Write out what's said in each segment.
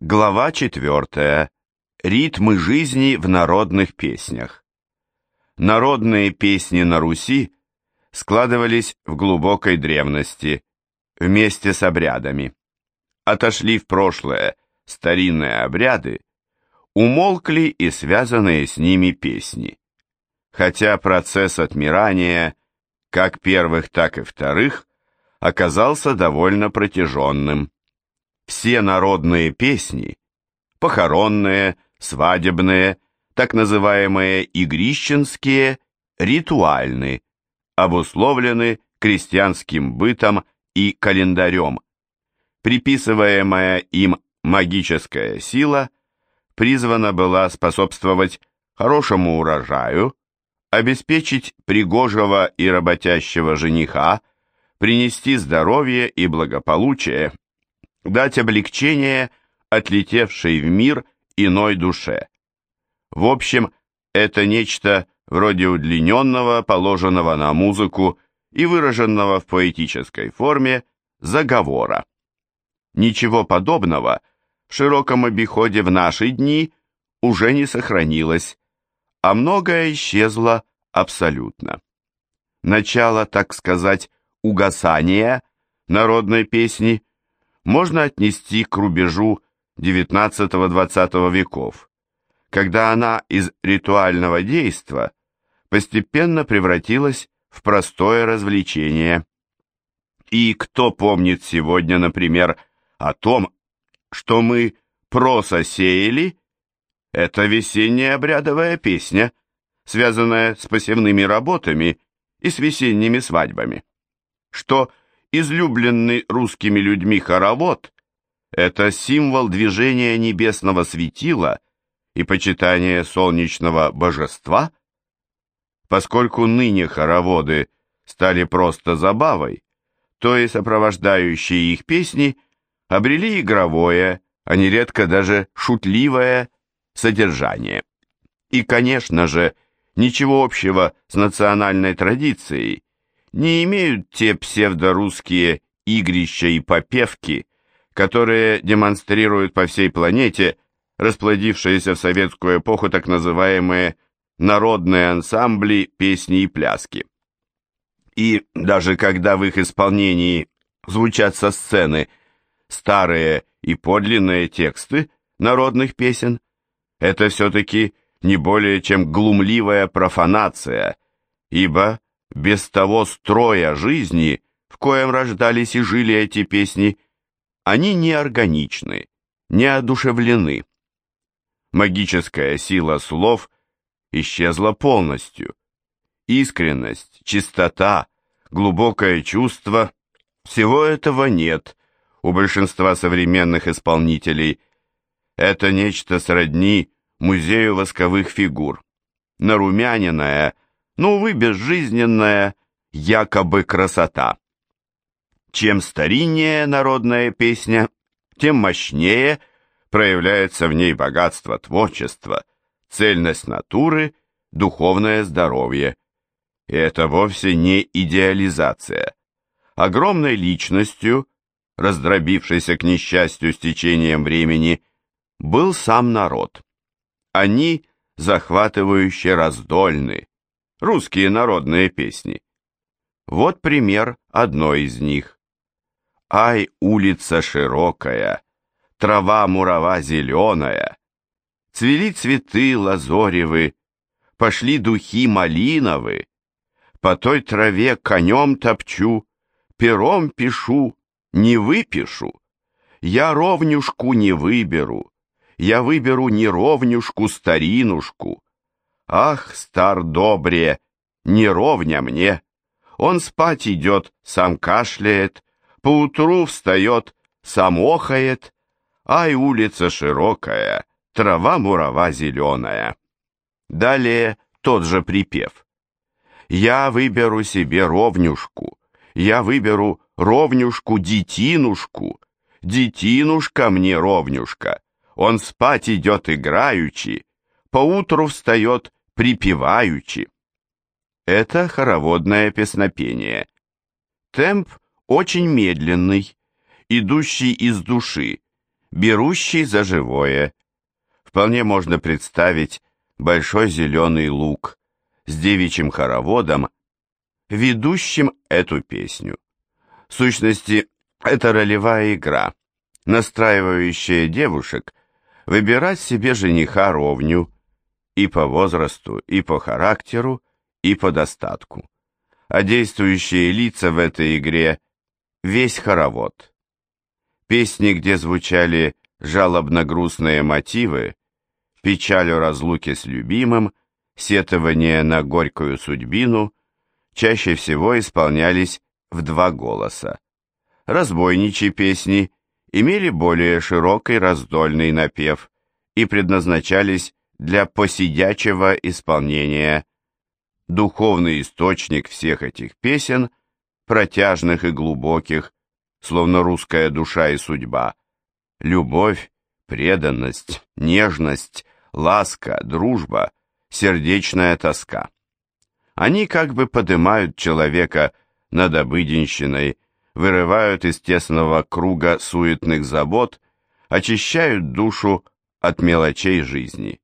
Глава 4. Ритмы жизни в народных песнях. Народные песни на Руси складывались в глубокой древности, вместе с обрядами. Отошли в прошлое старинные обряды, умолкли и связанные с ними песни. Хотя процесс отмирания, как первых, так и вторых, оказался довольно протяженным. Все народные песни, похоронные, свадебные, так называемые игрищенские, ритуальны, обусловлены крестьянским бытом и календарем. Приписываемая им магическая сила призвана была способствовать хорошему урожаю, обеспечить пригожего и работящего жениха, принести здоровье и благополучие дать облегчение отлетевшей в мир иной душе. В общем, это нечто вроде удлиненного, положенного на музыку и выраженного в поэтической форме заговора. Ничего подобного в широком обиходе в наши дни уже не сохранилось, а многое исчезло абсолютно. Начало, так сказать, угасания народной песни – можно отнести к рубежу XIX-XX веков, когда она из ритуального действа постепенно превратилась в простое развлечение. И кто помнит сегодня, например, о том, что мы проса сеяли? Это весенняя обрядовая песня, связанная с посевными работами и с весенними свадьбами. Что излюбленный русскими людьми хоровод – это символ движения небесного светила и почитания солнечного божества? Поскольку ныне хороводы стали просто забавой, то и сопровождающие их песни обрели игровое, а нередко даже шутливое содержание. И, конечно же, ничего общего с национальной традицией не имеют те псевдорусские игрища и попевки, которые демонстрируют по всей планете расплодившиеся в советскую эпоху так называемые народные ансамбли песни и пляски. И даже когда в их исполнении звучат со сцены старые и подлинные тексты народных песен, это все-таки не более чем глумливая профанация, ибо без того строя жизни, в коем рождались и жили эти песни, они не органичны, не одушевлены. Магическая сила слов исчезла полностью. Искренность, чистота, глубокое чувство – всего этого нет у большинства современных исполнителей. Это нечто сродни музею восковых фигур. Нарумяненная – но, увы, безжизненная якобы красота. Чем стариннее народная песня, тем мощнее проявляется в ней богатство творчества, цельность натуры, духовное здоровье. И это вовсе не идеализация. Огромной личностью, раздробившейся к несчастью с течением времени, был сам народ. Они захватывающе раздольны, русские народные песни. Вот пример одной из них. Ай, улица широкая, трава мурава зеленая, цвели цветы лазоревы, пошли духи малиновы, по той траве конем топчу, пером пишу, не выпишу, я ровнюшку не выберу, я выберу не ровнюшку старинушку, Ах, стар добре, не ровня мне. Он спать идет, сам кашляет, поутру встает, сам охает. Ай, улица широкая, трава мурава зеленая. Далее тот же припев. Я выберу себе ровнюшку, я выберу ровнюшку детинушку, детинушка мне ровнюшка, он спать идет играючи, поутру встает припеваючи. Это хороводное песнопение. Темп очень медленный, идущий из души, берущий за живое. Вполне можно представить большой зеленый луг с девичьим хороводом, ведущим эту песню. В сущности, это ролевая игра, настраивающая девушек выбирать себе жениха ровню и по возрасту, и по характеру, и по достатку. А действующие лица в этой игре – весь хоровод. Песни, где звучали жалобно-грустные мотивы, печаль о разлуке с любимым, сетование на горькую судьбину, чаще всего исполнялись в два голоса. Разбойничьи песни имели более широкий раздольный напев и предназначались для посидячего исполнения. Духовный источник всех этих песен, протяжных и глубоких, словно русская душа и судьба, любовь, преданность, нежность, ласка, дружба, сердечная тоска. Они как бы поднимают человека над обыденщиной, вырывают из тесного круга суетных забот, очищают душу от мелочей жизни.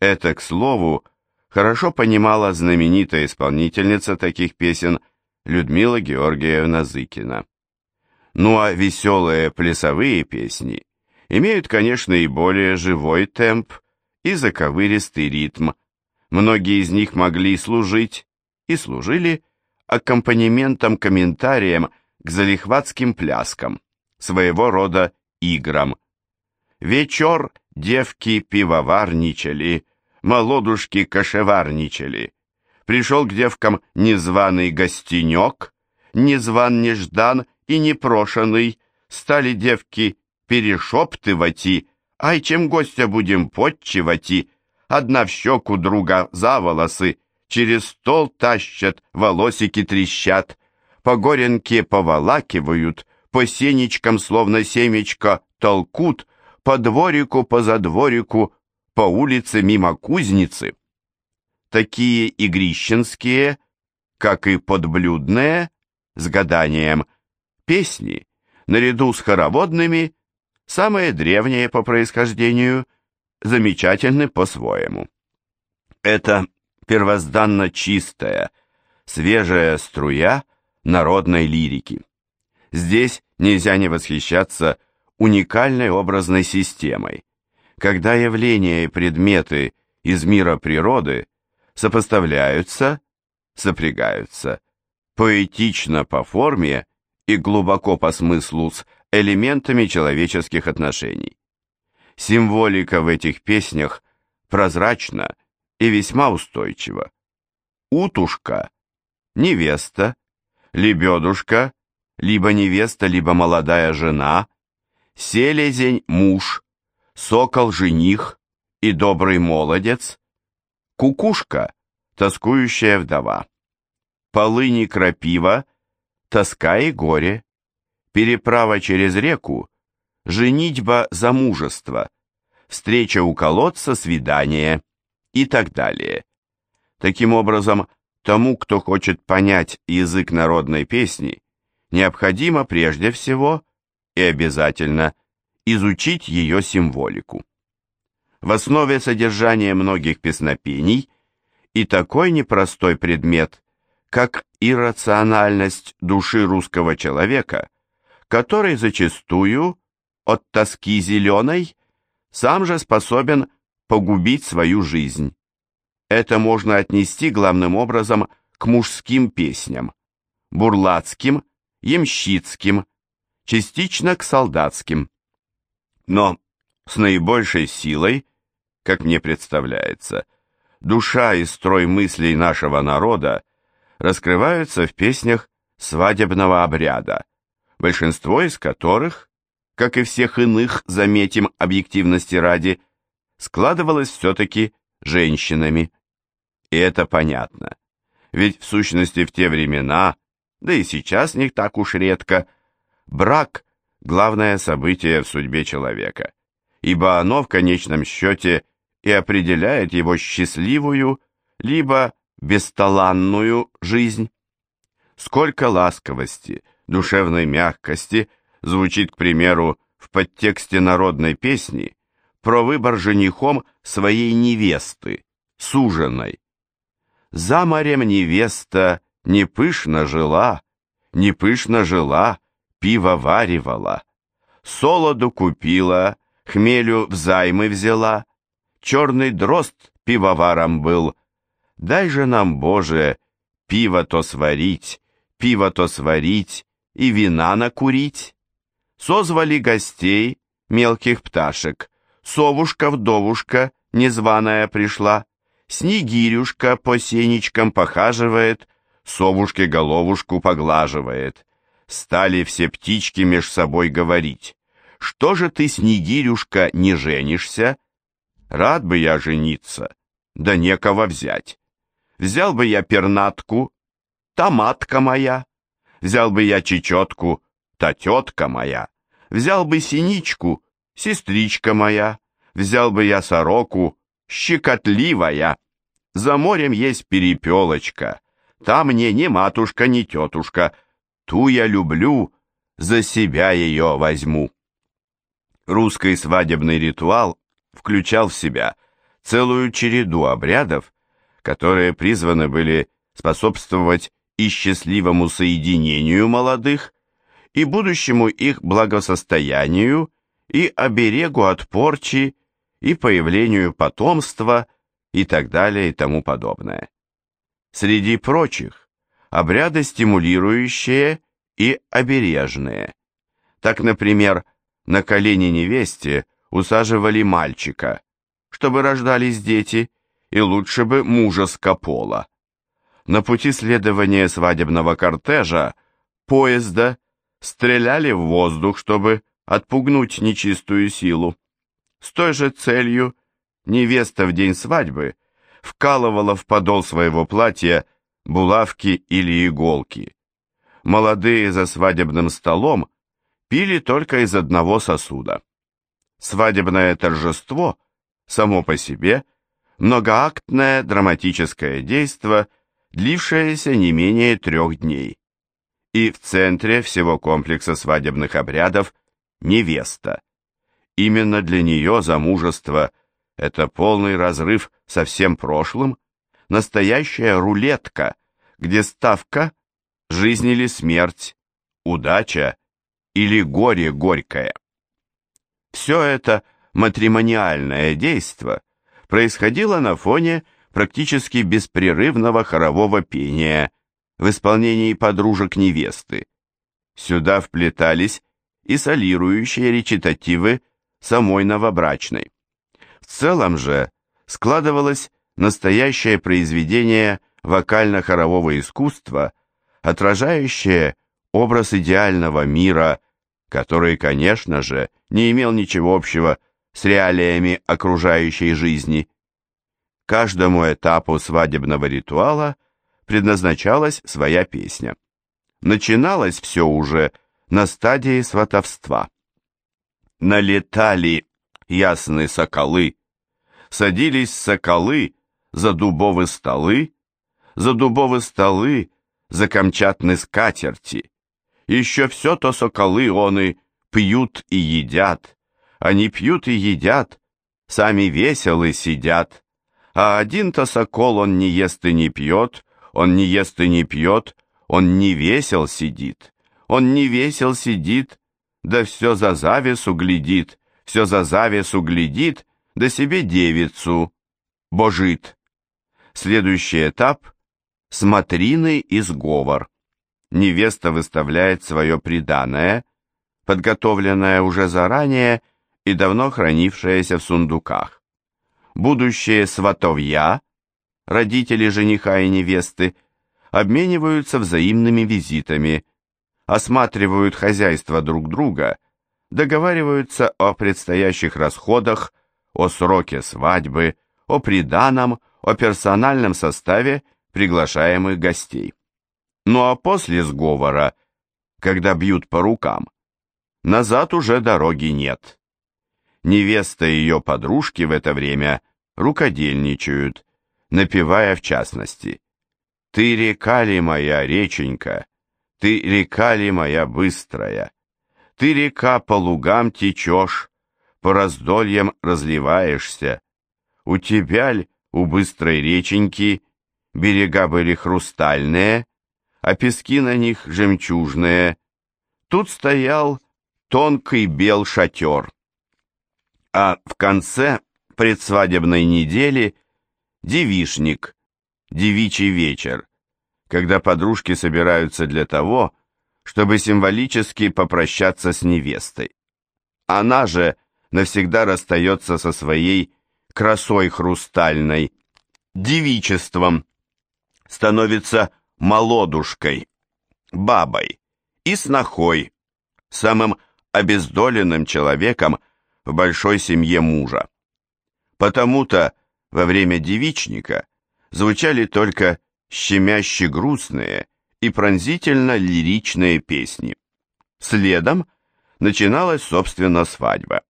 Это, к слову, хорошо понимала знаменитая исполнительница таких песен Людмила Георгиевна Зыкина. Ну а веселые плясовые песни имеют, конечно, и более живой темп, и заковыристый ритм. Многие из них могли служить, и служили, аккомпанементом-комментарием к залихватским пляскам, своего рода играм. Вечер девки пивоварничали, молодушки кошеварничали. Пришел к девкам незваный гостенек, незван неждан и непрошенный, стали девки перешептывати, ай, чем гостя будем подчивати, одна в щеку, друга за волосы, через стол тащат, волосики трещат, по горенке поволакивают, по сенечкам, словно семечко, толкут, по дворику, по задворику, по улице мимо кузницы. Такие игрищенские, как и подблюдные, с гаданием, песни, наряду с хороводными, самые древние по происхождению, замечательны по-своему. Это первозданно чистая, свежая струя народной лирики. Здесь нельзя не восхищаться уникальной образной системой, когда явления и предметы из мира природы сопоставляются, сопрягаются, поэтично по форме и глубоко по смыслу с элементами человеческих отношений. Символика в этих песнях прозрачна и весьма устойчива. Утушка – невеста, лебедушка – либо невеста, либо молодая жена, селезень – муж, сокол – жених и добрый молодец, кукушка – тоскующая вдова, полыни крапива – тоска и горе, переправа через реку – женитьба замужество, встреча у колодца – свидание и так далее. Таким образом, тому, кто хочет понять язык народной песни, необходимо прежде всего и обязательно изучить ее символику. В основе содержания многих песнопений и такой непростой предмет, как иррациональность души русского человека, который зачастую от тоски зеленой сам же способен погубить свою жизнь. Это можно отнести главным образом к мужским песням, бурлацким, ямщицким, частично к солдатским. Но с наибольшей силой, как мне представляется, душа и строй мыслей нашего народа раскрываются в песнях свадебного обряда, большинство из которых, как и всех иных, заметим объективности ради, складывалось все-таки женщинами. И это понятно. Ведь в сущности в те времена, да и сейчас не так уж редко, брак – главное событие в судьбе человека, ибо оно в конечном счете и определяет его счастливую, либо бесталанную жизнь. Сколько ласковости, душевной мягкости звучит, к примеру, в подтексте народной песни про выбор женихом своей невесты, суженой. За морем невеста не пышно жила, не пышно жила, пиво варивала, солоду купила, хмелю взаймы взяла, черный дрозд пивоваром был. Дай же нам, Боже, пиво то сварить, пиво то сварить и вина накурить. Созвали гостей, мелких пташек, совушка-вдовушка незваная пришла, снегирюшка по сенечкам похаживает, совушке головушку поглаживает. Стали все птички меж собой говорить, что же ты, снегирюшка, не женишься? Рад бы я жениться, да некого взять. Взял бы я пернатку, та матка моя. Взял бы я чечетку, та тетка моя. Взял бы синичку, сестричка моя. Взял бы я сороку, щекотливая. За морем есть перепелочка. Та мне ни матушка, ни тетушка. Ту я люблю, за себя ее возьму. Русский свадебный ритуал включал в себя целую череду обрядов, которые призваны были способствовать и счастливому соединению молодых, и будущему их благосостоянию, и оберегу от порчи, и появлению потомства, и так далее и тому подобное. Среди прочих, обряды стимулирующие и обережные. Так, например, на колени невесте усаживали мальчика, чтобы рождались дети, и лучше бы мужеского пола. На пути следования свадебного кортежа, поезда, стреляли в воздух, чтобы отпугнуть нечистую силу. С той же целью невеста в день свадьбы вкалывала в подол своего платья булавки или иголки. Молодые за свадебным столом пили только из одного сосуда. Свадебное торжество само по себе многоактное драматическое действо, длившееся не менее трех дней. И в центре всего комплекса свадебных обрядов невеста. Именно для нее замужество – это полный разрыв со всем прошлым, настоящая рулетка, где ставка – жизнь или смерть, удача или горе горькое. Все это матримониальное действо происходило на фоне практически беспрерывного хорового пения в исполнении подружек невесты. Сюда вплетались и солирующие речитативы самой новобрачной. В целом же складывалось настоящее произведение вокально-хорового искусства, отражающее образ идеального мира, который, конечно же, не имел ничего общего с реалиями окружающей жизни. Каждому этапу свадебного ритуала предназначалась своя песня. Начиналось все уже на стадии сватовства. Налетали ясные соколы, садились соколы за дубовые столы, за дубовые столы, за камчатные скатерти. Еще все то соколы они пьют и едят, они пьют и едят, сами веселы сидят, а один-то сокол он не ест и не пьет, он не ест и не пьет, он не весел сидит, он не весел сидит, да все за завесу глядит, все за завесу глядит, да себе девицу божит. Следующий этап – смотрины и сговор невеста выставляет свое приданое, подготовленное уже заранее и давно хранившееся в сундуках. Будущие сватовья, родители жениха и невесты, обмениваются взаимными визитами, осматривают хозяйство друг друга, договариваются о предстоящих расходах, о сроке свадьбы, о приданом, о персональном составе приглашаемых гостей. Ну а после сговора, когда бьют по рукам, назад уже дороги нет. Невеста и ее подружки в это время рукодельничают, напевая в частности «Ты река ли моя, реченька, ты река ли моя быстрая, Ты, река, по лугам течешь, по раздольям разливаешься. У тебя ль, у быстрой реченьки, берега были хрустальные, а пески на них жемчужные. Тут стоял тонкий бел шатер. А в конце предсвадебной недели девишник, девичий вечер, когда подружки собираются для того, чтобы символически попрощаться с невестой. Она же навсегда расстается со своей красой хрустальной, девичеством, становится молодушкой, бабой и снохой, самым обездоленным человеком в большой семье мужа. Потому-то во время девичника звучали только щемяще грустные и пронзительно лиричные песни. Следом начиналась, собственно, свадьба,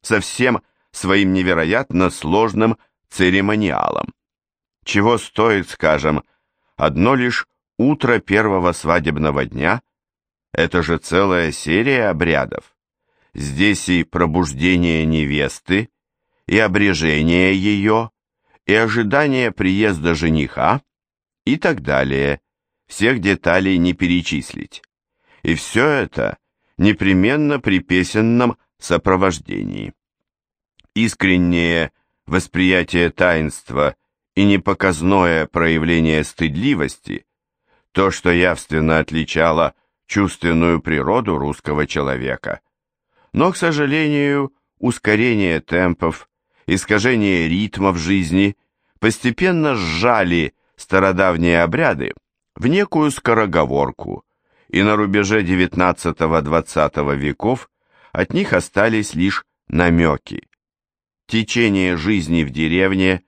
со всем своим невероятно сложным церемониалом. Чего стоит, скажем, одно лишь утро первого свадебного дня, это же целая серия обрядов. Здесь и пробуждение невесты, и обрежение ее, и ожидание приезда жениха, и так далее. Всех деталей не перечислить. И все это непременно при песенном сопровождении. Искреннее восприятие таинства и непоказное проявление стыдливости, то, что явственно отличало чувственную природу русского человека. Но, к сожалению, ускорение темпов, искажение ритма в жизни постепенно сжали стародавние обряды в некую скороговорку, и на рубеже XIX-XX веков от них остались лишь намеки. Течение жизни в деревне,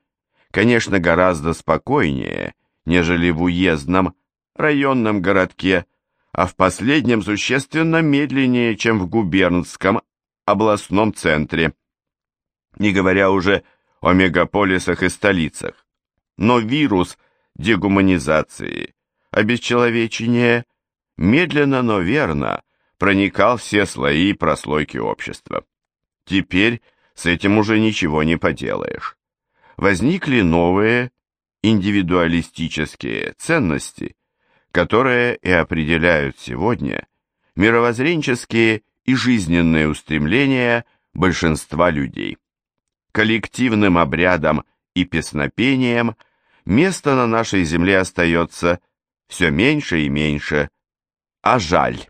конечно, гораздо спокойнее, нежели в уездном, районном городке, а в последнем существенно медленнее, чем в губернском областном центре, не говоря уже о мегаполисах и столицах. Но вирус дегуманизации, обесчеловечения, медленно, но верно проникал все слои и прослойки общества. Теперь с этим уже ничего не поделаешь. Возникли новые индивидуалистические ценности, которые и определяют сегодня мировоззренческие и жизненные устремления большинства людей. Коллективным обрядом и песнопением – места на нашей земле остается все меньше и меньше, а жаль.